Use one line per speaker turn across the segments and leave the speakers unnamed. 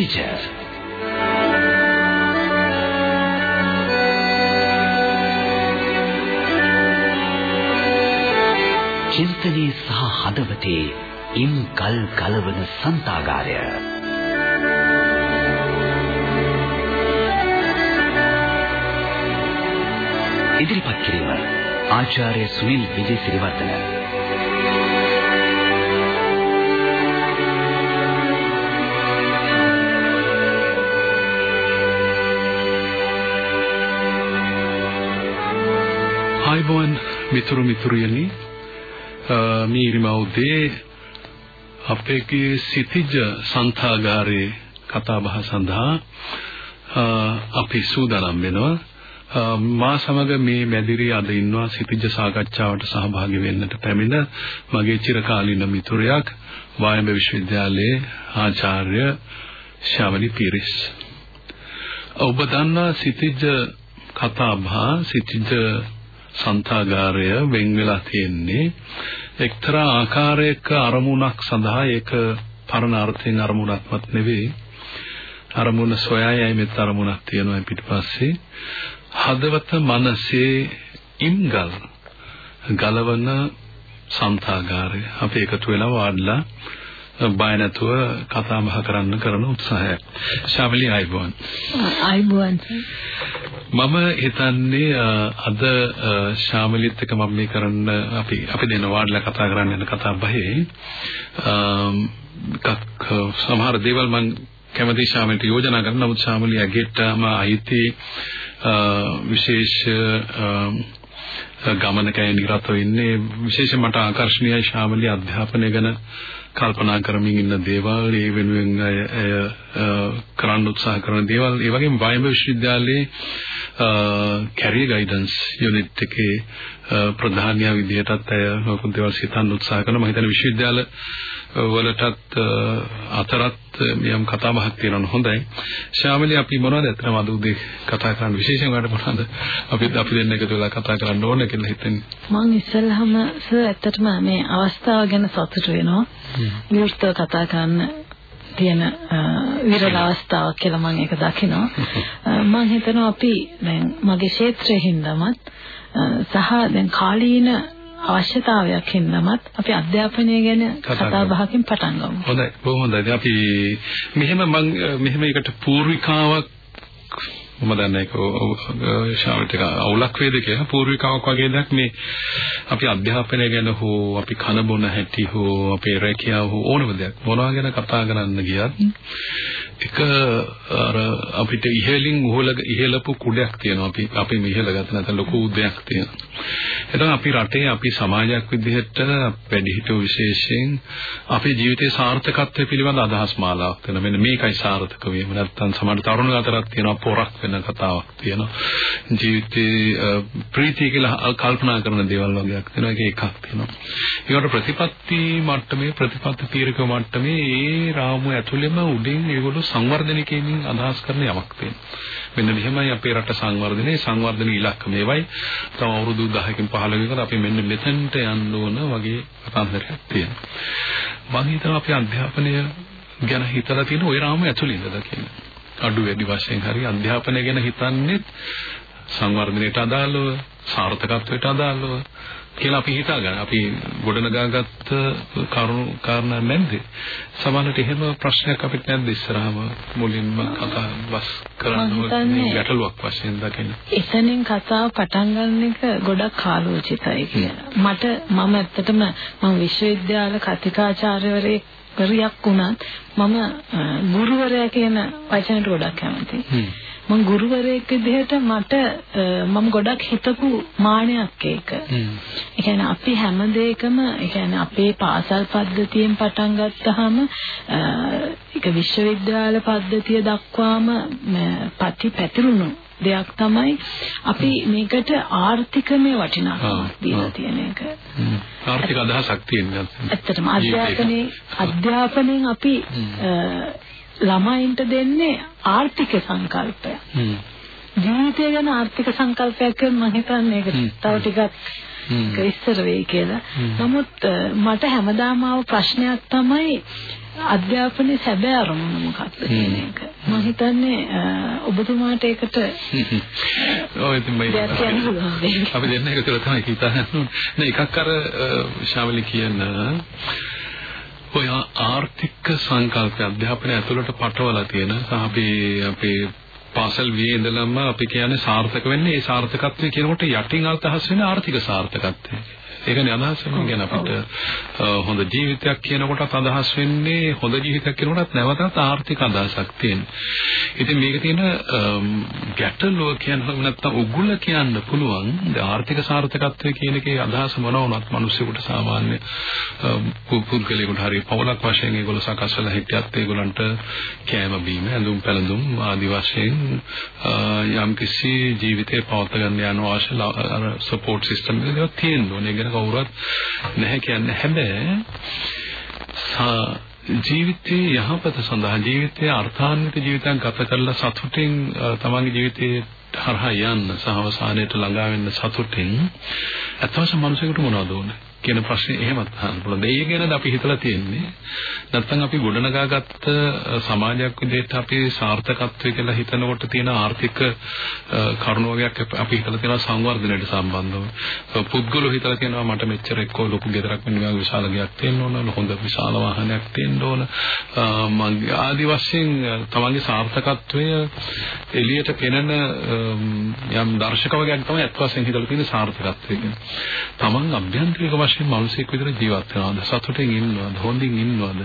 සිටිජ චින්තනයේ සහ හදවතේ ඉම් කල් කලවන සන්තාගාරය ඉදිරිපත් කිරීම ආචාර්ය සුනිල් විජේසිරිවර්ධන
මිතුරු මිතුරියනි මේ ඉරිමවුදේ අපේගේ සිටිජ සංථාගාරයේ කතා බහ සඳහා අපි සූදානම් වෙනවා. මා සමග මේ මැදිරිය අද ඉන්නවා සිටිජ සාකච්ඡාවට සහභාගී වෙන්නට පැමිණ මගේ චිරකාලීන මිතුරයක් වායඹ විශ්වවිද්‍යාලයේ ආචාර්ය ශාවලි පීරිස්. ඔබ දන්නා සිටිජ කතා බහ සිටිජ සංතාගාරය වෙන් වෙලා තියෙන්නේ. එක්තරා ආකාරයක අරමුණක් සඳහා ඒක පරණ අර්ථයෙන් අරමුණක්වත් නෙවෙයි. අරමුණ සොයා යෑමේ අරමුණක් තියෙනවා පිටිපස්සේ. හදවත මනසේ ඉම්ගල් ගලවන සංතාගාරය අපි එකතු වෙලා වාඩිලා බය නැතුව කතා බහ කරන්න කරන උත්සාහය. ශාමලි ආයිබෝන්.
ආයිබෝන්.
මම හිතන්නේ අද ශාමලිත් එක්ක මම මේ කරන්න අපි අපි දෙන වාඩිලා කතා කරන්න යන කතා බහේ එකක් සමහර දේවල් මම කැමති ශාමලිට යෝජනා කරන නමුත් ශාමලිය ඇගෙටම අයිති විශේෂ ගමනකයි නිරත වෙන්නේ විශේෂයෙන් මට ආකර්ෂණීයයි ශාමලිය අධ්‍යාපනය ගැන කල්පනා කරමින් ඉන්න දේවල් ඒ වෙනුවෙන් අය කරන්න උත්සාහ කරන දේවල්. ඒ වගේම වයඹ විශ්වවිද්‍යාලයේ කැරියර් ගයිඩන්ස් යුනිට් එකේ ප්‍රධානියා විදිහටත් අය මොකද දේවල් සිතන්න උත්සාහ කරනවා. මම හිතන්නේ විශ්වවිද්‍යාල වලටත් අතරත් මෙයම් කතා බහක් තියෙනවා හොඳයි. ශාමලි අපි මොනවද අතන අද උදේ කතා කරන්න විශේෂයෙන් වලට මොනවද අපි අපි දෙන්න එකතු වෙලා කතා කරන්න ඕන කියලා හිතන්නේ.
මම ඉස්සෙල්ලාම සර් ඇත්තටම මේ අවස්ථාව ගැන සතුටු වෙනවා. විවෘතව කතා කරන්න තියෙන විරල අවස්ථාවක් කියලා මම ඒක දකිනවා. මම හිතනවා අපි දැන් මගේ ක්ෂේත්‍රයේ හින්දාමත් සහ දැන් කාලීන අවශ්‍යතාවයක් හින්දාමත් අපි අධ්‍යාපනය ගැන කතා බහකින් පටන් ගමු.
හොඳයි. බොහොම හොඳයි. අපි මෙහෙම මම මෙහෙම එකට පූර්විකාවක් මම දන්නේ ඒක ශාවිත එක අවුලක් වේද කියලා පූර්විකාවක් වගේ දෙයක් මේ අපි අධ්‍යාපනය ගැන හෝ අපි කන බොන හැටි හෝ අපේ රැකියාව හෝ ඕනම දෙයක් මොනවා ගැන කතා කරන්න ගියත් එක අර අපිට ඉහළින් උහල ඉහළපු කුඩයක් තියෙනවා අපි අපි ඉහළ ගත නැත්නම් ලොකු උදයක් තියෙනවා එතන අපි රටේ අපි සමාජයක් විදිහට වැඩිහිටියෝ විශේෂයෙන් අපේ ජීවිතයේ සාර්ථකත්වය පිළිබඳ අදහස් මාලාවක් තියෙනවා මෙන්න මේකයි සාර්ථක වීම. නැත්නම් සමහර තරුණ අතරත් තියෙනවා පොරක් වෙන කතාවක් තියෙනවා. ජීවිතේ ප්‍රීතිය කියලා කල්පනා කරන දේවල් වගේක් තියෙනවා. ඒක එකක් තියෙනවා. ඒකට ප්‍රතිපත්ති මට්ටමේ ප්‍රතිපත්ති තීරක මට්ටමේ ඒ රාමුව ඇතුළෙම උඩින් ඒගොල්ලෝ සංවර්ධනය කිරීමෙන් අදහස් කරන යමක් තියෙනවා. මෙන්න මෙහෙමයි අපේ රට සංවර්ධනයේ සංවර්ධන ඉලක්ක මේවයි. තව අවුරුදු 10කින් 15කින් අපි මෙන්න මෙතනට යන්න ඕන වගේ කතාන්දරයක් තියෙනවා. මම හිතනවා අපි අධ්‍යාපනය ගැන හිතලා තියෙන ওই රාමුව ඇතුළේ ඉඳලා කියලා අඩු වැඩි වශයෙන් හරි අධ්‍යාපනය ගැන හිතන්නේ සංවර්ධනයට අදාළව සාර්ථකත්වයට අදාළව කියලා අපි හිතාගන්න. අපි ගොඩනගාගත්ත කරුණු කාරණා නැද්ද? සමහරවිට එහෙම ප්‍රශ්නයක් අපිට නැද්ද ඉස්සරහම මුලින්ම කතා බස් කරන්න ඕනේ ගැටලුවක් වශයෙන් දකින්න.
එතනින් කතාව පටන් ගන්න එක ගොඩක් කාලෝචිතයි කියලා. මට මම ඇත්තටම මම විශ්වවිද්‍යාල කතිකාචාර්යවරයෙක් පරියක් වුණත් මම ගුරුවරයා කියන වචනට ගොඩක් කැමතියි. මම ගුරුවරයෙක් විදිහට මට මම ගොඩක් හිතපු මානයක් ඒක. ඒ කියන්නේ අපි හැම දෙයකම ඒ කියන්නේ අපේ පාසල් පද්ධතියෙන් පටන් ගත්තාම ඒක විශ්වවිද්‍යාල පද්ධතිය දක්වාම පැති පැතිරුණු දෙයක් තමයි අපි මේකට ආර්ථිකමය වටිනාකමක් දීලා තියෙන එක.
ආර්ථික අදහසක් තියෙනවා.
ඇත්තටම අධ්‍යාපනයේ අධ්‍යාපනයෙන් අපි ළමයින්ට දෙන්නේ ආර්ථික සංකල්පය. ජීවිතය ගැන ආර්ථික සංකල්පයක් මම හිතන්නේ ඒක තව ටිකක් ඉස්සර වෙයි කියලා. නමුත් මට හැමදාම ආව ප්‍රශ්නයක් තමයි අධ්‍යාපනයේ සැබෑ අරමුණ මොකක්ද කියන එක. මම හිතන්නේ ඔබතුමාට ඒකට
ඔය ඉතින් මම. අපි දෙන්න එක තුළ තමයි හිතන්නේ. නේ එකක් අර ශාවලි කියන ඔය ආර්ථික සංකල්ප අධ්‍යාපනය ඇතුළට පටවලා තියෙන සහ අපි අපේ පාසල් වියේ ඉඳලම අපි කියන්නේ සාර්ථක වෙන්නේ ඒ සාර්ථකත්වය කියනකොට යටින් අල්තහස් වෙන ආර්ථික සාර්ථකත්වය. ඒකනේ අදහස් වෙනවා කියන්නේ අපිට හොඳ ජීවිතයක් කියනකොටත් අදහස් වෙන්නේ හොඳ ජීවිතයක් කියනකොටත් නැවතත් ආර්ථික අදහසක් තියෙන. ඉතින් මේක තියෙන ගැටලුව කියන නැත්නම් උගුල කියන්න පුළුවන් ආර්ථික සාර්ථකත්වය කියන එකේ අදහස මොන වුණත් මිනිස්සුන්ට සාමාන්‍ය පුද්ගලයෙකුට හරි පවලක් වශයෙන් ඒගොල්ලෝ සකස් වෙලා හිටියත් ඒගොල්ලන්ට කෑම බීම ඇඳුම් පැළඳුම් ආදි වශයෙන් යම්කිසි ජීවිතේ පවත්වා ගන්න යන අවශ්‍ය සපෝට් සිස්ටම් එක ඕනේ. ඒක ගැන කවුරුත් නැහැ කියන්නේ හැබැයි සා- ජීවිතයේ යහපත සඳහා ජීවිතයේ අර්ථාන්විත ජීවිතයක් ගත කරලා සතුටින් අ, තමන්ගේ ජීවිතයේ හරහා යන්න සහ අවසානයට ළඟා වෙන්න සතුටින් අත්වශ මිනිසෙකුට මොනවද ඕනේ? කියන ප්‍රශ්නේ එහෙමත් අහන්න පුළුවන්. ඒ ගැනද අපි හිතලා තියෙන්නේ. නැත්නම් අපි ගොඩනගාගත්ත අ, සමාජයක් විදිහට අපි සාර්ථකත්වය කියලා හිතනකොට තියෙන ආර්ථික අ, කරුණු වගේක් අප- අපි හිතලා තියෙනවා සංවර්ධනයට සම්බන්ධව. අ, පුද්ගලෝ හිතලා තියෙනවා මට මෙච්චර එක්කෝ ලොකු ගෙදරක් මෙන්න මේ වගේ විශාල ගයක් තියෙන්න ඕන, හොඳ විශාල වාහනයක් තියෙන්න ඕන. අ, මගේ ආදි වශයෙන් අ, තමන්ගේ සාර්ථකත්වය එළියට පෙනෙන අම්, යම් දර්ශක වගේක් තමයි අත් වශයෙන් හිතලා තියෙන සාර්ථකත්වය කියන්නේ. තමන් අභ්‍යන්තරික වශයෙන් මිනිසෙක් විදිහට ජීවත් වෙනවද? සතුටින් ඉන්නවද? හොඳින් ඉන්නවද?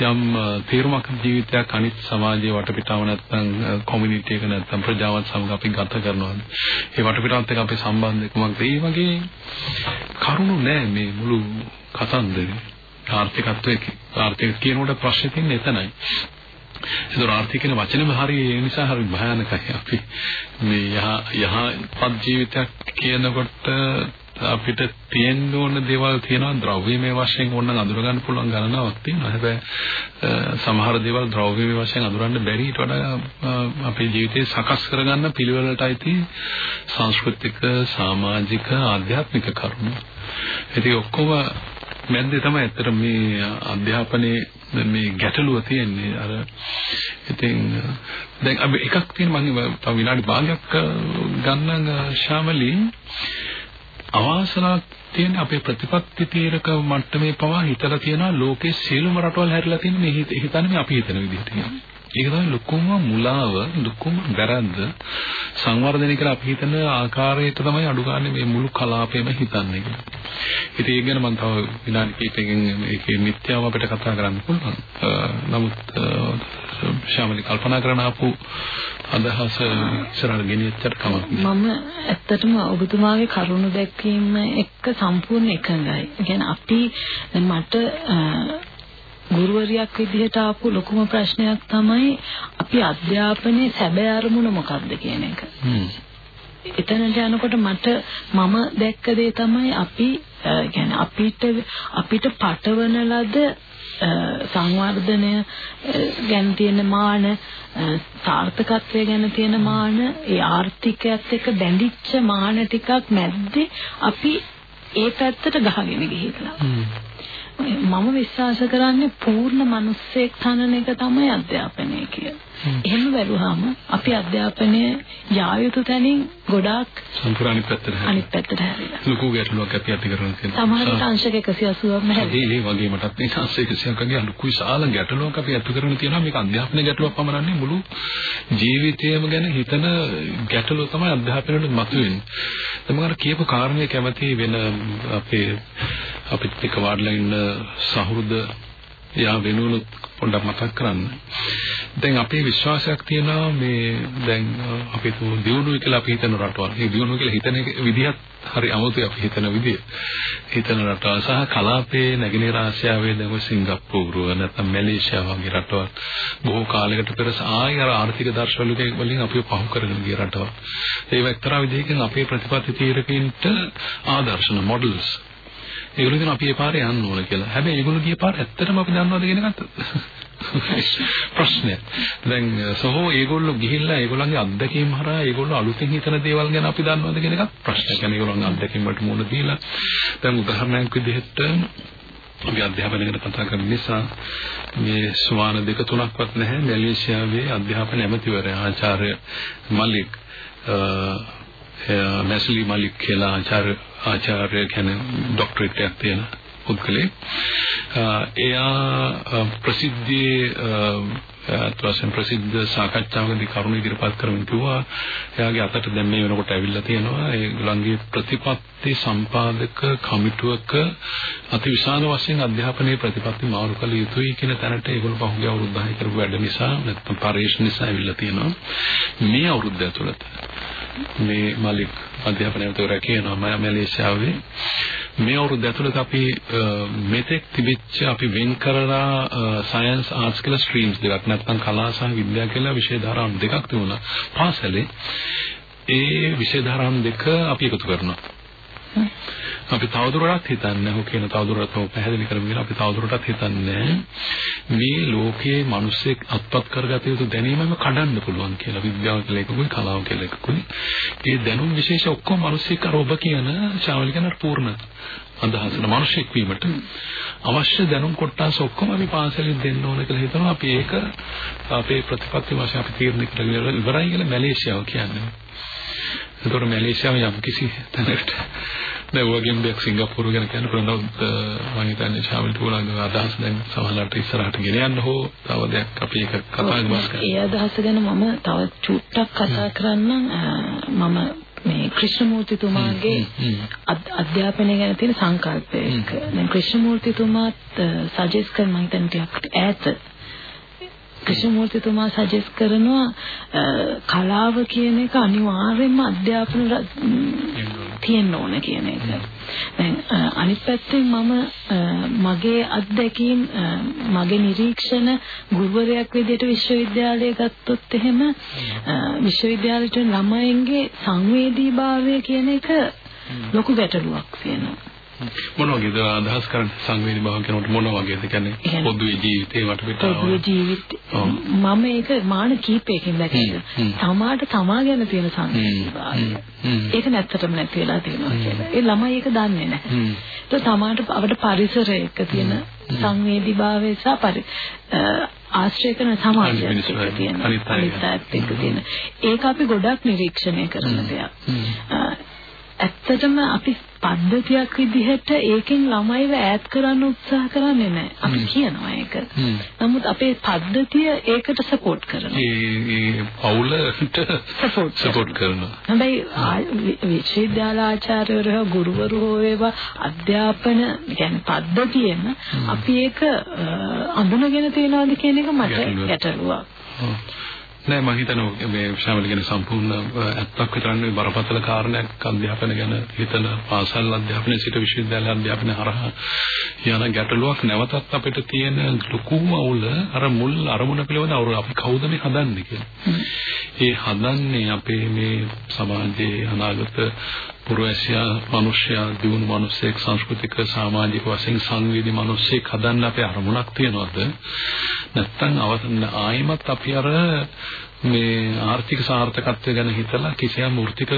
යම් අ, තීරමක් ජීවිතයක් අනිත් සමාජයේ වටපිටාව නැත්නම් කොමියුනිටි එක නැත්නම් ප්‍රජාවත් සමග අපි ගත කරනවද? ඒ වටපිටාවත් එක්ක අපේ සම්බන්ධය කුමක්ද? ඒ වගේ කරුණු නෑ මේ මුළු කතන්දරේ. ආර්ථිකත්වයේ ආර්ථික කියනකොට ප්‍රශ්නේ තියෙන්නේ එතනයි. ඒක ආර්ථික කියන වචනේම හරි ඒ නිසා හරි භයානකයි අපි මේ යහ යහපත් ජීවිතයක් කියනකොට අපිට තියෙන්න ඕන දේවල් තියෙනවා. ද්‍රව්‍යමය වශයෙන් ඕනනම් අඳුර ගන්න පුළුවන් ගණනාවක් තියෙනවා. හැබැයි අ, සමහර දේවල් ද්‍රව්‍යමය වශයෙන් අඳුරන්න බැරි. ඊට වඩා අ, අපේ ජීවිතේ සකස් කරගන්න පිළිවෙලටයි තියෙන්නේ. සංස්කෘතික සමාජික ආධ්‍යාත්මික කරුණු. ඉතින් ඔක්කොම මැද්දේ තමයි ඇත්තට මේ අධ්‍යාපනයේ මේ ගැටලුව තියෙන්නේ. අර ඉතින් දැන් අපි එකක් තියෙන මම තව විනාඩි භාගයක් අ, ගන්නම් අ, ශාමලි. අවාසනාවක් තියෙන අපේ ප්‍රතිපත්ති තීරක මට්ටමේ පවා හිතලා තියෙනවා ලෝකේ සියලුම රටවල් හැරිලා තියෙන මේ හිත- හිතන්නේ මේ අපි හිතන විදිහට කියලා. ඒක තමයි ලොකුම මුලාව ලොකුම වැරද්ද සංවර්ධනය කියලා අපි හිතන ආකාරයට තමයි අඩු ගන්න මේ මුළු කලාපයම හිතන්නේ කියලා. ඉතින් ඒක ගැන මම තව විනාඩි කිහිපයකින් මේකේ මිත්‍යාව අපිට කතා කරන්න පුළුවන්. අ, නමුත් අ, ශාමලි කල්පනා කරන ආපු අදහස ඉස්සරහට ගෙනියච්චට කමක් නෑ.
මම ඇත්තටම ඔබතුමාගේ කරුණ දැක්වීම එක්ක සම්පූර්ණ එකඟයි. කියන්නේ අපි මට ගුරුවරියක් විදිහට ආපු ලොකුම ප්‍රශ්නයක් තමයි අපි අධ්‍යාපනයේ සැබෑ අරමුණ මොකක්ද කියන එක.
හ්ම්.
එතනට යනකොට මට මම දැක්ක දේ තමයි අපි කියන්නේ අපිට අපිට පටවන ලද සංවර්ධනය අ, ගැන තියෙන මාන අ, සාර්ථකත්වය ගැන තියෙන මාන ඒ ආර්ථිකයත් එක්ක බැඳිච්ච මාන ටිකක් මැද්දේ අපි ඒ පැත්තට ගහගෙන ගිහිල්ලා
හ්ම්.
මම විශ්වාස කරන්නේ පූර්ණ මිනිස්සෙක් තනන එක තමයි අධ්‍යාපනය කියලා. එහෙම බැලුවාම අපි අධ්‍යාපනය යා යුතු තැනින් ගොඩාක්
සම්පූර්ණ පැත්තට.
අනිත් පැත්තට හැරිලා.
ලොකු ගැටලුවක් අපි ඇති කරන තියෙනවා.
සමහරවිට අංශක 180ක්ම හැරිලා.
ඒ වගේ මටත් මේ සංසය කිසියක් වගේ ලොකු විශාල ගැටලුවක් අපි ඇති කරගෙන තියෙනවා මේක අධ්‍යාපන ගැටලුවක් පමණන්නේ මුළු ජීවිතයම ගැන හිතන ගැටලුව තමයි අධ්‍යාපනයට මතුවෙන්නේ. මම අර කියපු කාරණේ කැමති වෙන අපේ අපිත් එක්ක වාඩිලා ඉන්න සහෘද යා වෙනුණුත් පොඩ්ඩක් මතක් කරන්න. දැන් අපේ විශ්වාසයක් තියෙනවා මේ දැන් අපි තුමු දියුණුවයි කියලා අපි හිතන රටවල්. මේ දියුණුව කියලා හිතන එක විදිහත් හරි අමුතුයි අපි හිතන විදිය. හිතන රටවල් සහ කලාපයේ නැගෙනහිර ආසියාවේ දැන් ඔය සිංගප්පූරුව නැත්නම් මැලේසියාව වගේ රටවල් බොහෝ කාලයකට පෙර ආයෙ අර ආර්ථික දර්ශන වලින් අපිව පහු කරගෙන ගිය රටවල්. ඒව එක්තරා විදිහකින් අපේ ප්‍රතිපත්ති තීරකයින්ට ආදර්ශන මොඩල්ස් ඒගොල්ලෝ කියන අපි ඒ පාරේ යන්න ඕන කියලා. හැබැයි ඒගොල්ලෝ ගිය පාර ඇත්තටම අපි දන්නවද කියන එකත් ප්‍රශ්නය. දැන් සහෝ ඒගොල්ලෝ ගිහිල්ලා ඒගොල්ලන්ගේ අත්දැකීම් හරහා ඒගොල්ලෝ අලුතෙන් හිතන දේවල් ගැන අපි දන්නවද කියන එකත් ප්‍රශ්නයක්. يعني ඒගොල්ලන්ගේ අත්දැකීම් වලට මුහුණ දීලා දැන් උදාහරණයක් විදිහට අපි අධ්‍යාපනය ගැන කතා කරන නිසා මේ ස්වාන දෙක තුනක්වත් නැහැ මැලේසියාවේ අධ්‍යාපන ඇමතිවරයා ආචාර්ය මලික් මැස්ලි මලික් කියලා ආචාර්ය ආචාර්ය කෙනෙක් ડોක්ටරේට් එකක් තියෙන පුද්ගලෙක්. එයා ප්‍රසිද්ධියේ අත්වශයෙන් ප්‍රසිද්ධ සාකච්ඡාවකදී කරුණ ඉදිරිපත් කරමින් කිව්වා එයාගේ අතට දැන් මේ වෙනකොට ඇවිල්ලා තියෙනවා ඒගොල්ලන්ගේ ප්‍රතිපත්ති සම්පාදක කමිටුවක අතිවිශාල වශයෙන් අධ්‍යාපනයේ ප්‍රතිපත්ති මාරු කළ යුතුයි කියන තැනට ඒගොල්ලෝ පහුගිය අවුරුදු 10 කරපු වැඩ නිසා නැත්නම් පරිශ්‍රණ නිසා ඇවිල්ලා තියෙනවා මේ අවුරුද්ද ඇතුළත මේ මලික් අධ්‍යාපනයේතර කියනවා මම මැලේසියාවේ. මේ අවුරුද්ද ඇතුළත අපි මෙතෙක් තිබිච්ච අපි වෙන් කරලා සයන්ස් ආර්ට්ස් කියලා ස්ට්‍රීම්ස් දෙකක් නැත්නම් කලා සහ විද්‍යා කියලා විෂය ධාරාම් දෙකක් තිබුණා. පාසලේ ඒ විෂය ධාරාම් දෙක අපි එකතු කරනවා. අපි තවදුරටත් හිතන්නේ ඔහු කියන තවදුරටත් ඔහු පැහැදිලි කරමින් අපි තවදුරටත් හිතන්නේ. මේ ලෝකයේ මිනිස්සෙක් අත්පත් කරගත යුතු දැනීමම කඩන්න පුළුවන් කියලා විද්‍යාව කියලා එකකුයි කලාව කියලා එකකුයි. ඒ දැනුම් විශේෂ ඔක්කොම මිනිස්සෙක් අර ඔබ කියන ශාවල කියන පූර්ණ අදහසන මිනිස්සෙක් වීමට. අවශ්‍ය දැනුම් කොටස් ඔක්කොම අපි පාසලෙන් දෙන්න ඕන කියලා හිතනවා. අපි ඒක අපේ ප්‍රතිපත්ති වශයෙන් අපි තීරණය කරගෙන ඉවරයි කියලා මැලේසියාව කියන්නේ. ඒතකොට මැලේසියාව යම් කිසි තැනකට දැන් වගේම දෙයක් සිංගප්පූරු ගැන කියන්න පුළුවන් මම හිතන්නේ ශාමිල් තුලංග අදහස් දැන් සමහරවිට ඉස්සරහට ගෙන යන්න හෝ තව දෙයක් අපි එක කතා කරමු.
ඒ අදහස ගැන මම තව චුට්ටක් කතා කරන්නම්. මම මේ ක්‍රිෂ්ණමූර්තිතුමාගේ අධ්‍යාපනය ගැන තියෙන සංකල්පයක. දැන් ක්‍රිෂ්ණමූර්තිතුමාත් සජෙස් කරන මම හිතන්නේ ටිකක් ඈත ක්‍රිෂ්ණමූර්තිතුමා සජෙස් කරනවා කලාව කියන එක අනිවාර්යයෙන්ම අධ්‍යාපන තියෙන්න ඕන කියන එක. දැන් අනිත් පැත්තෙන් මම මගේ අත්දැකීම් මගේ නිරීක්ෂණ ගුරුවරයෙක් විදිහට විශ්වවිද්‍යාලයේ ගත්තොත් එහෙම විශ්වවිද්‍යාලයට ළමයින්ගේ සංවේදීභාවය කියන එක ලොකු ගැටලුවක් තියෙනවා.
මොන වගේද? අදහස් කරන්නේ සංවේදී භාව කියනකොට මොන වගේද කියන්නේ? පොදුවේ ජීවිතේ වටපිටාව.
පොදුවේ ජීවිතේ. මම ඒක මාන කීපයකින් දැක්කේ තමාට තමා ගැන තියෙන සංවේදී භාවය. ඒක නැත්තටම නැති වෙලා තියෙනවා කියලා. ඒ ළමයි ඒක දන්නේ නැහැ. ඒක තමාට අපිට පරිසරයක තියෙන සංවේදී භාවය සහ පරි ආශ්‍රය කරන සමාජයක් තියෙන අනිත් එක්ක තියෙන ඒක අපි ගොඩක් නිරීක්ෂණය කරන දෙයක් ඇත්තටම අපි පද්ධතියක් විදිහට ඒකෙන් ළමයිව ඈත් කරන්න උත්සාහ කරන්නේ නැහැ. අපි කියනවා ඒක. නමුත් අපේ පද්ධතිය ඒකට සපෝට් කරනවා.
ඒ පවුලට සපෝට් සපෝට් කරනවා.
හැබැයි විශ්වවිද්‍යාල ආචාර්යවරු ගුරුවරු හෝ ඒවා අධ්‍යාපන කියන්නේ පද්ධතියෙම අපි ඒක අඳුනගෙන තියනවාද කියන එක මට ගැටලුවක්.
නෑ මම හිතනවා මේ ශාමල ගැන සම්පූර්ණ ඇත්තක් විතර නෙවෙයි බරපතල කාරණයක් අධ්‍යාපන ගැන හිතන පාසල් අධ්‍යාපනයේ සිට විශ්වවිද්‍යාල අධ්‍යාපනය හරහා යන ගැටලුවක් නැවතත් අපිට තියෙන ලොකුම අවුල අර මුල් අරමුණ පිළිබඳ අවුල අපි කවුද මේ හදන්නේ කියලා. ඒ හදන්නේ අපේ මේ සමාජයේ අනාගත පුරවැසියා මිනිසයා දියුණු මිනිසෙක් සංස්කෘතික සමාජික වශයෙන් සංවේදී මිනිසෙක් හදන්න අපේ අරමුණක් තියනවාද? නැත්නම් අවසන් ආයිමත් අපි අර මේ ආර්ථික සාර්ථකත්වය ගැන හිතලා කිසියම් මූර්තික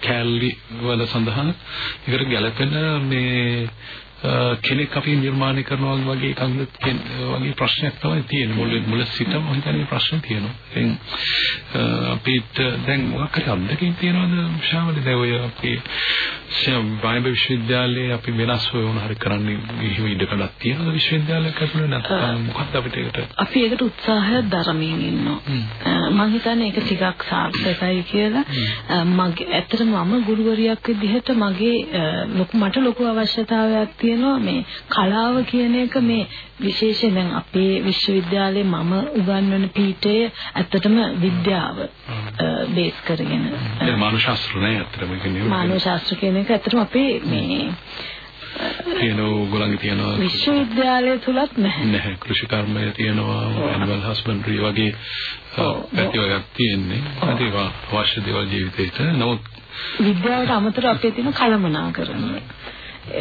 කැලලි වල සඳහා ඒකට ගැළපෙන මේ කෙනෙක් අපි නිර්මාණය කරනවා වගේ එකක් වගේ ප්‍රශ්නයක් තමයි තියෙන්නේ. මුල මුල සිටම මම හිතන්නේ ප්‍රශ්න තියෙනවා. ඉතින් අපිට දැන් මොකක් හරි අත්දැකීම් තියෙනවද? ශාවලි දැන් ඔය අපි බයිබල් විශ්වවිද්‍යාලයේ අපි වෙනස් වුණ හරි කරන්නේ මෙහෙම ඉඩකඩක් තියෙනවද විශ්වවිද්‍යාලයක ඇතුළේ නැත්නම් මොකක්ද අපිට ඒකට?
අපි ඒකට උත්සාහයක් දරමින් ඉන්නවා. මම හිතන්නේ ඒක ටිකක් සාර්ථකයි කියලා. මගේ ඇත්තටම මම ගුරුවරියක් විදිහට මගේ ලොකු මට ලොකු අවශ්‍යතාවයක් තියෙනවා මේ කලාව කියන එක මේ විශේෂයෙන් දැන් අපේ විශ්වවිද්‍යාලයේ මම උගන්වන පීඨය ඇත්තටම විද්‍යාව බේස් කරගෙන.
මානව ශාස්ත්‍ර නේ ඇත්තටම කියන්නේ
මානව ශාස්ත්‍ර කියන එක ඇත්තටම අපේ මේ
තියෙන ඕගොල්ලන්ගේ තියෙනවා
විශ්වවිද්‍යාලය තුලත් නැහැ.
නැහැ. කෘෂි කර්මය තියෙනවා ඇනිමල් හස්බන්ඩරි වගේ පැති වර්ගයක් තියෙන්නේ. ඒවා අවශ්‍ය දේවල් ජීවිතේට. නමුත්
විද්‍යාවට අමතරව අපේ තියෙන කලමනාකරණය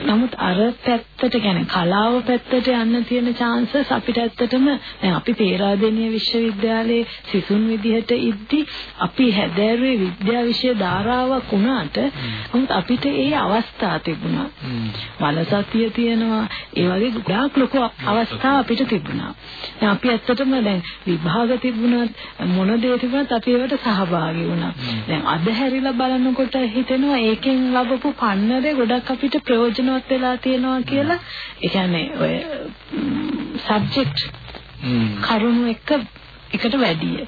නමුත් අර පැත්තට කියන්නේ කලාව පැත්තට යන්න තියෙන chances අපිට ඇත්තටම දැන් අපි පේරාදෙණිය විශ්වවිද්‍යාලයේ සිසුන් විදිහට ඉද්දි අපි හැදෑරුවේ විද්‍යා විෂය ධාරාවක් වුණාට නමුත් අපිට ඒ අවස්ථා තිබුණා. බලසතිය තියෙනවා ඒ වගේ ගොඩාක් ලොකු අවස්ථා අපිට තිබුණා. දැන් අපි ඇත්තටම දැන් විභාග තිබුණත් මොන දේ තිබුණත් අපි ඒවට සහභාගී වුණා. දැන් අද හැරිලා බලනකොට හිතෙනවා ඒකෙන් ලැබපු පන්නරේ ගොඩක් අපිට ප්‍රයෝජනවත් වෙලා තියෙනවා කියලා. ඒ කියන්නේ ඔය සබ්ජෙක්ට් කරුණු එක එකට වැඩිය.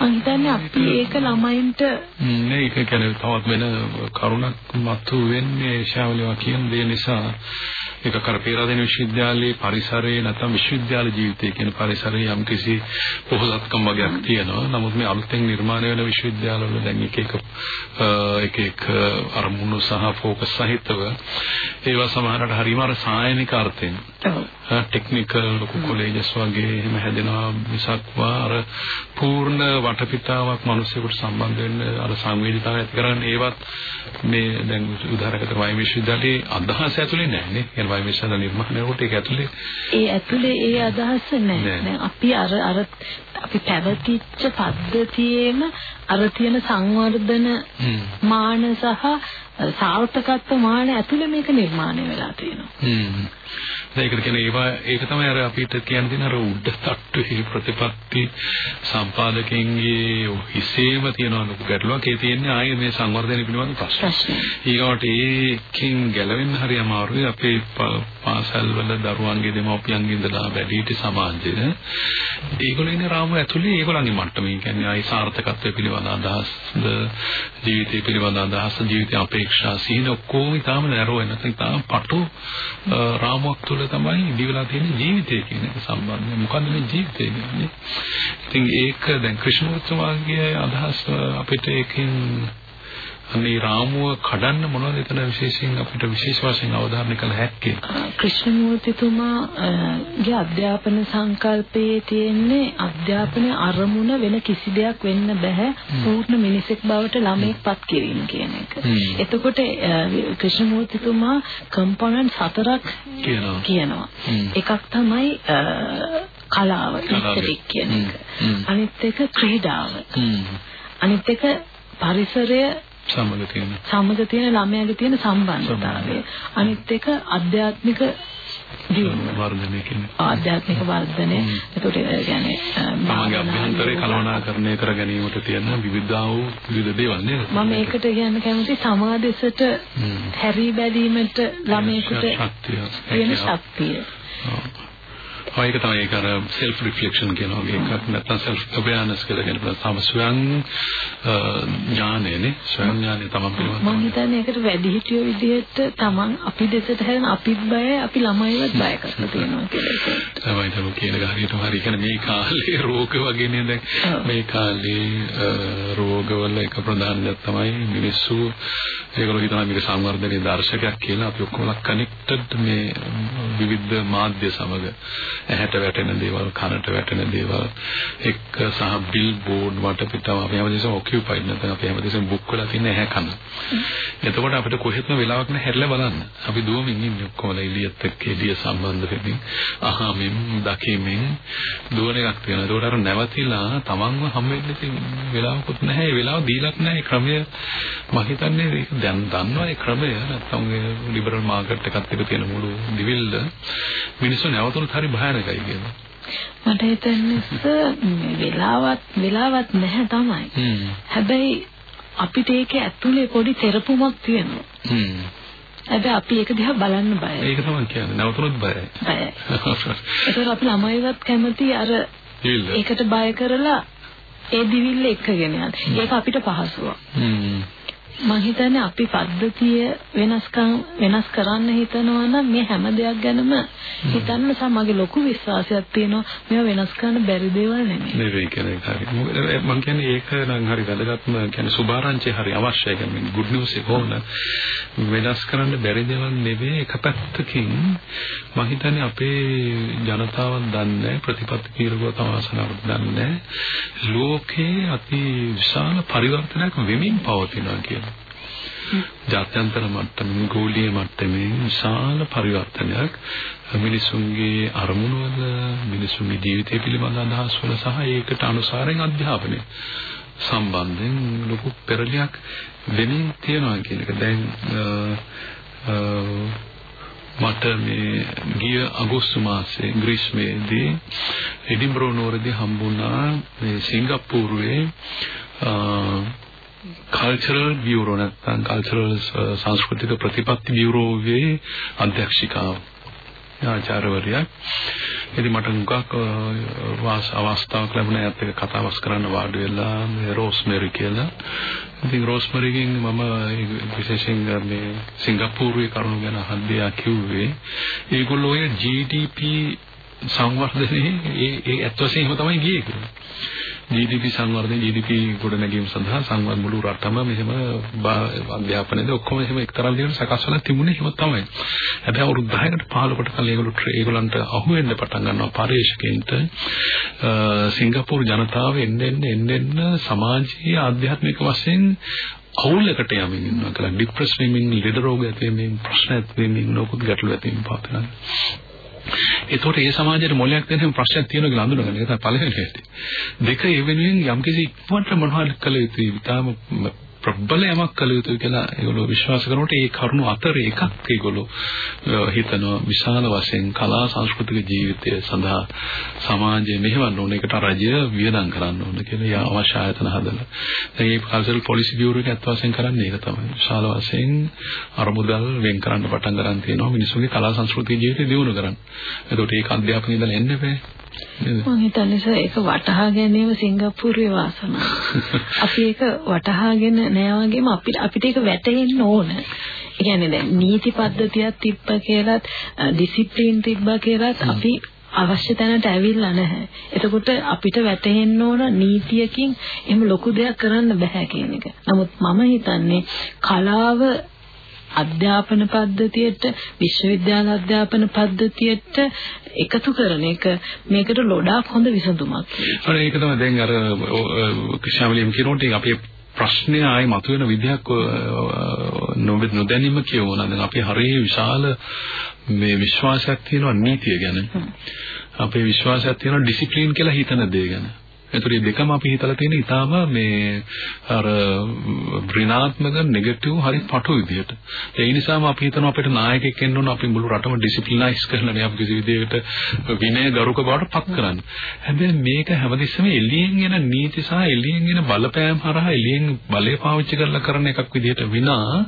මම හිතන්නේ අපි ඒක ළමයින්ට
නේ ඒක කියන්නේ තවත් වෙන කරුණක් මතු වෙන්නේ ශාවලියා කියන දේ නිසා ඒක කරපේරාදෙන විශ්වවිද්‍යාලයේ පරිසරයේ නැත්නම් විශ්වවිද්‍යාල ජීවිතයේ කියන පරිසරයේ යම්කිසි පොහොසත්කම් වගේක් තියෙනවා. නමුත් මේ අලුතෙන් නිර්මාණය වෙන විශ්වවිද්‍යාලවල දැන් එක එක එක එක අරමුණු සහ ફોකස් සහිතව ඒවා සමහරට හරිම අර සායනික අර්ථයෙන් ටෙක්නිකල් ලොකු කොලෙජස් වගේ එහෙම හැදෙනවා මිසක් අර පූර්ණ වටපිටාවක් මිනිස්සුන්ට සම්බන්ධ වෙන්න අර සංවේදීතාවය ඇති කරගන්න ඒවත් මේ දැන් උදාහරණයකට වයි විශ්වවිද්‍යාලයේ අදහස ඇතුලේ නැහැ නේ. කියන වයි විශ්වවිද්‍යාල නිර්මාණය කොට ඒක ඇතුලේ
ඒ ඇතුලේ ඒ අදහස නැහැ. දැන් අපි අර අර අපි පැවතිච්ච පද්ධතියේම අර තියෙන සංවර්ධන මාන සහ සාර්ථකත්ව මාන ඇතුලේ මේක නිර්මාණය වෙලා තියෙනවා.
ඒකට කියන්නේ ඒවා ඒක තමයි අර අපිට කියන්න දෙන අර උඩ තට්ටුවේ ප්‍රතිපත්ති සම්පාදකයන්ගේ හිසේම තියෙන ලොකු ගැටලුවක්. ඒ තියෙන්නේ ආයේ මේ සංවර්ධනය පිළිබඳ ප්‍රශ්න. ඊගොට ඒකෙන් ගැලවෙන්න හරි අමාරුයි අපේ පාසල් වල දරුවන්ගේ දෙමව්පියන්ගේ ඉඳලා වැඩිහිටි සමාජයේ. ඒගොල්ලෝ ඉන්න රාමුව ඇතුලේ. ඒගොල්ලන්ගේ මට්ටමේ. කියන්නේ ආයේ සාර්ථකත්වය පිළිබඳ අදහස්ද ජීවිතය පිළිබඳ අදහස් ජීවිත අපේක්ෂා සිහින ඔක්කොම ඊටාම නැරෝ වෙන ඊටාම පටු රාමුවක් තුළ තමයි ඉදිවිලා තියෙන ජීවිතය කියන එක සම්බන්ධයි. මොකද්ද මේ ජීවිතය කියන්නේ? ඉතින් ඒක දැන් ක්‍රිෂ්ණමූර්තිතුමාගේ අදහස් අපිට ඒකෙන් මේ රාමුව කඩන්න මොනවද එතන විශේෂයෙන් අපිට විශේෂ වශයෙන් අවධාරණය කළ හැක්කේ?
ක්‍රිෂ්ණමූර්තිතුමාගේ අධ්‍යාපන සංකල්පයේ තියෙන්නේ අධ්‍යාපනයේ අරමුණ වෙන කිසි දෙයක් වෙන්න බෑ පූර්ණ මිනිසෙක් බවට ළමයෙක්පත් කිරීම කියන එක. එතකොට ක්‍රිෂ්ණමූර්තිතුමා කම්පොනන්ට් හතරක් කියනවා. එකක් තමයි කලාව ඉස්තරික් කියන එක. අනිත් එක ක්‍රීඩාව. අනිත් එක පරිසරය
සමග තියෙන.
සමග තියෙන ළමයාගේ තියෙන සම්බන්ධතාවය. අනිත් එක අධ්‍යාත්මික
වර්ධනය කියන්නේ.
ආධ්‍යාත්මික වර්ධනය. එතකොට කියන්නේ
තමන්ගේ අභ්‍යන්තරේ කළමනාකරණය කර ගැනීමට තියෙන විවිධා වූ විවිධ දේවල් නේද?
මම ඒකට කියන්න කැමති සමාදෙසට හැරී බැලීමට ළමයෙකුට තියෙන ශක්තිය
ඒක තමයි ඒක අර self reflection කියන වගේ එකක්. නැත්නම් self awareness කියලා කියන තම ස්වයං ඥානයනේ. ස්වයං ඥානය තමයි පිළිබඳව
මම හිතන්නේ ඒකට වැඩි හිටියෝ විදිහට තමන් අපි දෙසට හැරෙන අපිත් බයයි අපි ළමයිවත් බය කරලා තියෙනවා කියලා ඒක
තමයි තමයි කියන හරියටම හරි. කියන්නේ මේ කාලේ රෝග වගේනේ දැන්. මේ කාලේ රෝගවල එක ප්‍රධාන දේ තමයි මිනිස්සු. ඒගොල්ලෝ හිතනවා මේක සංවර්ධනයේ දර්ශකයක් කියලා. අපි ඔක්කොම කනෙක්ටඩ් මේ විවිධ මාධ්‍ය සමග ඇහැට වැටෙන දේවල් කනට වැටෙන දේවල් එක්ක සහ බිල් බෝඩ් වටපිටාව අපි හැමදේසම ඔකියුපයිඩ් නැත්නම් අපි හැමදේසම බුක් වෙලා තියෙන ඇහැ කන. එතකොට අපිට කොහෙත්ම වෙලාවක් නැහැ හැරිලා බලන්න. අපි දුවමින් ඉන්නේ ඔක්කොම එළියත් එක්ක එළිය සම්බන්ධ වෙමින් අහමින් දකිමින් දුවන එකක් තියෙනවා. ඒකට අර නැවතිලා තමන්ව හම් වෙන්න තියෙන වෙලාවකුත් නැහැ. ඒ වෙලාව දීලක් නැහැ. ක්‍රමය මම හිතන්නේ ඒක දැන් දන්නවා ඒ ක්‍රමය. නැත්නම් ඒ ලිබරල් මාකට් එකත් එක්ක තියෙන මුළු දිවිල්ල මිනිස්සු නැවතුනත් හරි භයානකයි කියනවා.
මට හිතන්නේ වෙලාවත් වෙලාවත් නැහැ තමයි. හැබැයි අපිට ඒකේ ඇතුලේ පොඩි තෙරපුමක් තියෙනවා. හැබැයි අපි ඒක දිහා බලන්න බයයි.
ඒක තමයි කියන්නේ. නැවතුනොත් බයයි.
බයයි. ඒතර අපි ළමයිවත් කැමති අර ඒකට බය කරලා ඒ දිවිල්ල එකගෙන යන. ඒක අපිට පහසුවක්. මම හිතන්නේ අපි පද්ධතිය වෙනස්කම් වෙනස් කරන්න හිතනවා නම් මේ හැම දෙයක් ගැනම හිතන්න සමගි ලොකු විශ්වාසයක් තියෙනවා මේවා වෙනස් කරන්න බැරි දේවල් නෙමෙයි.
නෙවෙයි කියන එක හරි. මම කියන්නේ ඒක නම් හරි වැදගත්ම කියන්නේ සුභාරංචි හරි අවශ්‍යයි කියන්නේ good news එක ඕන වෙනස් කරන්න බැරි දේවල් නෙවෙයි එක පැත්තකින් මම හිතන්නේ අපේ ජනතාවන් දන්නේ ප්‍රතිපත්ති කීරුව තමාසනාවට දන්නේ ලෝකේ අති විශාල පරිවර්තනයක් වෙමින් පවතිනවා කියලා. ජාත්‍යන්තර මට්ටමින් ගෝලීය මට්ටමින් විශාල පරිවර්තනයක් මිනිසුන්ගේ අරමුණු වල මිනිසුන්ගේ ජීවිතය පිළිබඳ අදහස් වල සහ ඒකට අනුසාරයෙන් අධ්‍යාපනය සම්බන්ධයෙන් ලොකු පෙරලියක් වෙමින් තියෙනවා කියන එක. දැන් මට මේ ගිය අගෝස්තු මාසයේ ග්‍රීස්මේදී එඩින්බරෝ නුවරදී හම්බුණා මේ සිංගප්පූරුවේ කල්චරල් බියුරෝ නැත්නම් කල්චරල් සංස්කෘතික ප්‍රතිපත්ති බියුරෝවේ අධ්‍යක්ෂිකාව ආචාර්යවරියක්. ඉතින් මට මුගක් uh, වාස අවස්ථාවක් ලැබුණා ඒත් එක කතා බස් කරන්න වාඩි වෙලා මේ රෝස්මෙරි කියලා. ඉතින් රෝස්මෙරිගෙන් මම විශේෂයෙන් uh, මේ සිංගප්පූරුවේ කරුණු ගැන අහද්දී කිව්වේ ඒගොල්ලෝ ඔය GDP සංවර්ධනයේ ඒ ඒ ඇත්ත වශයෙන්ම තමයි ගියේ කියලා. GDP සංවර්ධනය GDP ගොඩනැගීම සඳහා සංවර්ධ මුළු රටම මෙහෙම අධ්‍යාපනයේදී ඔක්කොම එහෙම එක්තරා විදිහකට සකස් වෙලා තිබුණේ එහෙම තමයි. හැබැයි අවුරුදු 10කට 15කට කලින් ඒගොල්ලෝ ඒගොල්ලන්ට අහු වෙන්න පටන් ගන්නවා පරිශකෙන්ට සිංගප්පූරු ජනතාව එන්න එන්න එන්න එන්න සමාජීය ආධ්‍යාත්මික වශයෙන් අවුලකට යමින් ඉන්නවා කියලා ડિප්‍රෙස් වෙමින් ලෙඩ රෝග ඇති වෙමින් ප්‍රශ්න ඇති වෙමින් නොකුත් ගැටලු ඇති වෙමින් පවතිනවා. ඒතකොට ඒ සමාජයේ මොලයක් දෙන ප්‍රශ්නයක් තියෙනවා කියලා අඳුනගන්න. ඒක තමයි පළවෙනි හැටි. දෙක ඒ වෙනුවෙන් යම්කිසි ඉක්මනට මොනවද කළ යුතුයි. ඊටාම ප්‍රබල යමක් කළ යුතුයි කියලා ඒගොල්ලෝ විශ්වාස කරනකොට ඒ කරුණු අතර එකක් ඒගොල්ලෝ හිතනවා විශාල වශයෙන් කලා සංස්කෘතික ජීවිතය සඳහා සමාජයේ මෙහෙවන්න ඕන එකට රජය වියදම් කරන්න ඕන කියලා යා අවශ්‍ය ආයතන හදලා. දැන් මේ කල්චරල් පොලිසි බියුරෝ එක අත් වශයෙන් කරන්නේ ඒක තමයි. විශාල වශයෙන් අරමුදල් වෙන් කරන්න පටන් ගන්න තියෙනවා මිනිස්සුන්ගේ කලා සංස්කෘතික ජීවිතය දියුණු කරන්න. එතකොට ඒක අධ්‍යාපනයේ ඉඳලා එන්න බෑ.
මම හිතන්නේ ඒක වටහා ගැනීම සිංගප්පූරුවේ වාසනාව. අපි ඒක වටහාගෙන නෑ වගේම අපිට අපිට ඒක වැටහෙන්න ඕන. කියන්නේ දැන් නීති පද්ධතියක් තිබ්බ කියලාත් ඩිසිප්ලින් තිබ්බා කියලාත් අපි අවශ්‍ය තැනට ඇවිල්ලා නැහැ. එතකොට අපිට වැටහෙන්න ඕන නීතියකින් එහෙම ලොකු දෙයක් කරන්න බෑ කියන එක. නමුත් මම හිතන්නේ කලාව අධ්‍යාපන පද්ධතියට විශ්වවිද්‍යාල අධ්‍යාපන පද්ධතියට එකතු කරන එක මේකට ලොඩාක් හොඳ විසඳුමක්.
හරි ඒක තමයි දැන් අර ශාමලියම් කියනකොට අපේ ප්‍රශ්නේ ආයේ මතුවෙන විදිහක් නොදැනීම කියවන දැන් අපි හරිය විශාල මේ විශ්වාසයක් තියෙනවා නීතිය ගැන. අපේ විශ්වාසයක් තියෙනවා ඩිසිප්ලින් කියලා හිතන දේ ගැන. ඒතර මේ දෙකම අපි හිතලා තියෙන ඉතාලම මේ අර ඍණාත්මක නෙගටිව් හරි පටු විදියට. ඒ නිසාම අපි හිතනවා අපිට නායකයෙක් එන්න ඕන අපි මුළු රටම ඩිසිප්ලිනයිස් කරලා මේ අපි කිසි විදියකට විනය ගරුක බවට පත් කරන්න. හැබැයි මේක හැමතිස්සෙම එළියෙන් එන නීති සහ එළියෙන් එන බලපෑම් හරහා එළියෙන් බලය පාවිච්චි කරලා කරන එකක් විදියට විනා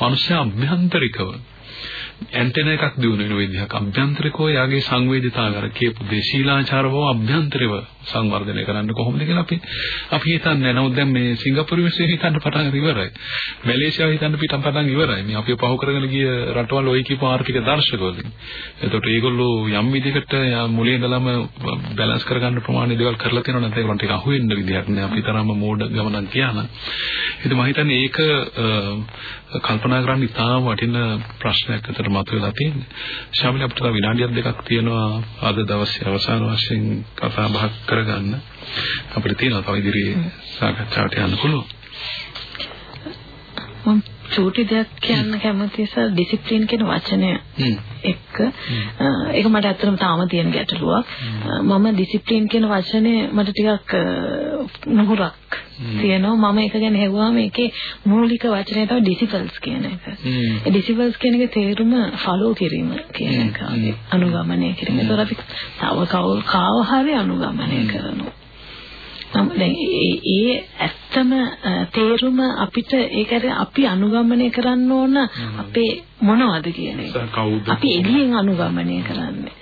මනුෂ්‍ය අභ්‍යන්තරිකව ඇන්ටෙන එකක් දිනු වෙන විදිහක්. අභ්‍යන්තරිකව යාගේ සංවේදීතාවය අර කියපු දේශීලාචාර බව අභ්‍යන්තරිව සංවර්ධනය කරන්න කොහොමද කියලා අපි අපි හිතන්නේ නමුත් දැන් මේ සිංගප්පූරු විශ්වයේ හිතන්න පටන් ඉවරයි. මැලේසියාව හිතන්න පිටම් පටන් ඉවරයි. මේ අපි පහු කරගෙන ගිය රටවල් ඔය කියපු ආර්ථික දර්ශකවලින්. එතකොට ඒගොල්ලෝ යම් විදිහකට මුලින් ඉඳලම බැලන්ස් කරගන්න ප්‍රමාණය දේවල් කරලා තියෙනවා නැත්නම් ඒකට ටික අහු වෙන්න විදිහක් නෑ. අපි තරම්ම මෝඩ ගමනක් ගියා නම්. ඉතින් මම හිතන්නේ ඒක කල්පනා කරන්න ඉතාම වටින ප්‍රශ්නයක්. අතර මතුවලා තියෙන්නේ. ශාමිල අපිට තව විනාඩියක් දෙකක් තියෙනවා අද දවසේ අවසාන වශයෙන් කතා බහක් කරගන්න. අපිට තියෙනවා තව ඉදිරියේ සාකච්ඡාවට යන්න පුළුවන්.
චූටි දෙයක් කියන්න කැමතියි සර් ඩිසිප්ලින් කියන වචනය එක්ක. ඒක මට ඇත්තටම තාම තියෙන ගැටලුවක්. මම ඩිසිප්ලින් කියන වචනේ මට ටිකක් නුහුරක් තියෙනවා. මම ඒක ගැන හෙව්වා මේකේ මූලික වචනය තමයි ඩිසිපල්ස් කියන එක. ඒ ඩිසිපල්ස් කියන එක තේරුම ෆලෝ කිරීම කියන එක. අනුගමනය කිරීම. ඒතර අපි තව කාව හරි අනුගමනය කරනවා. නම් දැන් ඒ ඇත්තම තේරුම අපිට ඒක අපි අනුගමනය කරන්න ඕන අපේ මොනවද කියන. අපි එළියෙන් අනුගමනය කරන්නේ.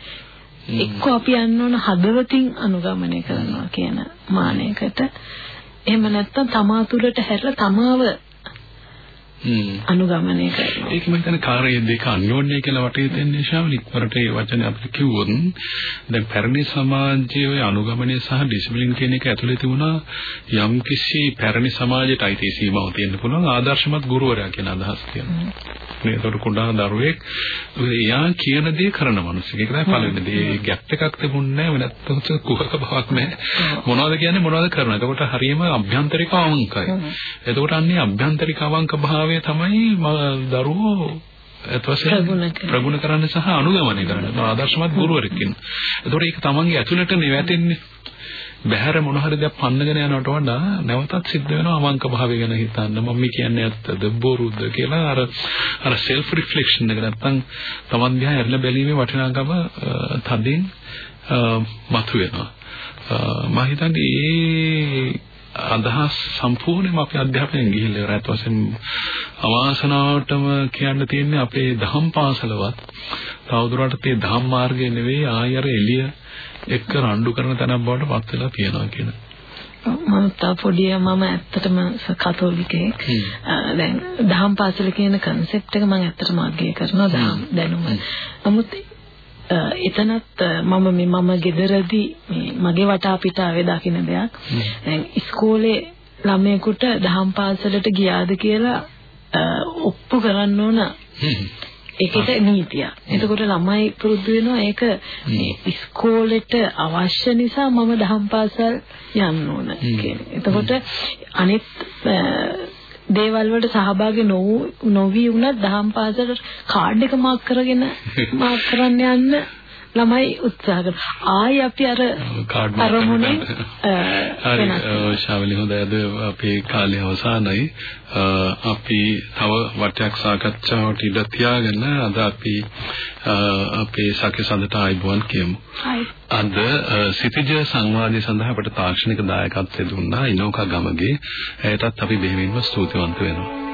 එක්ක අපි යන්න ඕන හදවතින් අනුගමනය කරනවා කියන මානයකට. එහෙම නැත්නම් තමා තුළට හැරලා තමාව අනුගමනය කරනවා.
ඒක මම හිතන්නේ කාර්යය දෙක අන්‍යෝන්‍ය කියලා වටේ දෙන්නේ ශාවලි. ඉක්වරට ඒ වචනේ අපිට කිව්වොත් දැන් පැරණි සමාජයේ ඔය අනුගමනය සහ ඩිසිප්ලින් කියන එක ඇතුලේ තිබුණා යම්කිසි පැරණි සමාජයට අයිති සීමාව තියෙන්න පුළුවන් ආදර්ශමත් ගුරුවරයා කියන අදහස් තියෙනවා. මේ ඒතර කුඩා දරුවෙක් එයා කියන දේ කරන මිනිස්සෙක්. ඒක තමයි පළවෙනි දේ. ගැප් එකක් තිබුණේ නැහැ. නැත්නම් කුහක බවක් නැහැ. මොනවද කියන්නේ මොනවද කරනවා. එතකොට හරියම අභ්‍යන්තරික අවංකයි. එතකොට අන්නේ අභ්‍යන්තරික අවංක භාවය ක්‍රමය තමයි දරුවෝ වශයෙන් ප්‍රගුණ කරන්න. සහ අනුගමනය කරන්න. ආදර්ශමත් ගුරුවරයෙක් ඉන්න. ඒතකොට ඒක තමන්ගේ ඇතුළට නෙවැටෙන්නේ. බහැර මොන හරි දෙයක් පන්නගෙන යනවට වඩා නැවතත් සිද්ධ වෙනවා අවංක භාවය ගැන හිතන්න. මම කියන්නේ ඇත්තද? බොරුද කියලා? අර අර self reflection එක නැත්තම් තමන් දිහා ඇරලා බැලීමේ වටිනාකම තදින් මතුවෙනවා. මම හිතන්නේ අදහස් සම්පූර්ණයෙන්ම අපේ අධ්‍යාපනයෙන් ගිහිල්ලා ඉවරයි. ඒත් වශයෙන් අවාසනාවටම කියන්න තියෙන්නේ අපේ දහම් පාසලවත් තවදුරටත් මේ දහම් මාර්ගය නෙවෙයි ආයෙ අර එළිය එක්ක රණ්ඩු කරන තැනක් බවට පත් වෙලා තියෙනවා කියන.
මම තා පොඩිය මම ඇත්තටම කතෝලිකයෙක්. දැන් දහම් පාසල කියන concept එක මම ඇත්තටම අගය කරනවා දහම් දැනුම. නමුත් එතනත් මම මේ මම ගෙදරදී මගේ වටා පිටාවේ දකින්න දෙයක්. දැන් ඉස්කෝලේ ළමයෙකුට දහම් පාසලට ගියාද කියලා ඔප්පු කරන්න ඕන. ඒකට නීතිය. එතකොට ළමයි පුරුදු වෙනවා ඒක ඉස්කෝලේට අවශ්‍ය නිසා මම දහම් පාසල් යන්න ඕන කියන්නේ. එතකොට අනිත් දේවල් වලට සහභාගී නොවි වුණත් දහම් පාසලට කාඩ් එක මාක් කරගෙන මාක් කරන්න යන්න. ළමයි උත්සාහ කරනවා. ආයි අපි අර අරමුණේ
හරි ශාවලි හොඳයි අද අපේ කාලය අවසానයි. අපි තව වටයක් සාකච්ඡාවට ඉඩ තියාගෙන අද අපි අපේ සැකසඳට ආයිබුවන් කියමු. අද සිටිජ සංවාදය සඳහා අපට තාක්ෂණික දායකත්වය දුන්නා ඉනෝකා ගමගේ. එයටත් අපි බෙහෙවින්ම ස්තුතිවන්ත වෙනවා.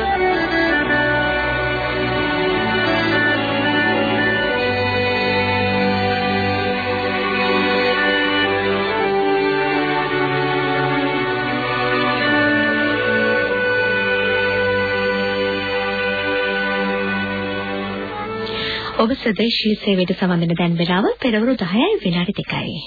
ඔබ සදේශීය සේවයට සම්බන්ධ දැන් වෙලාව පෙරවරු 10යි විනාඩි 2යි.